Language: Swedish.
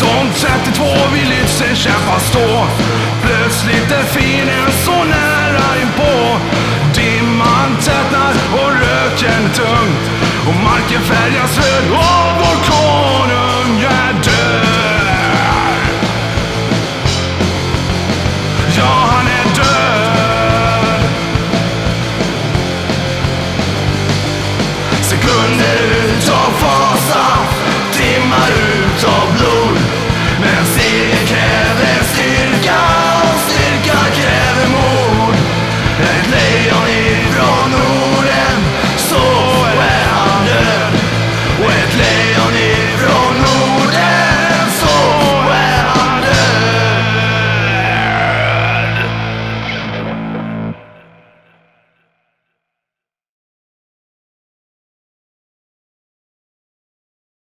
Som 32 vill Lützen kämpar stå. Plötsligt är fienden så nära inpå. Dimman tätnar och röken tung. Och marken färgas röd. Oh!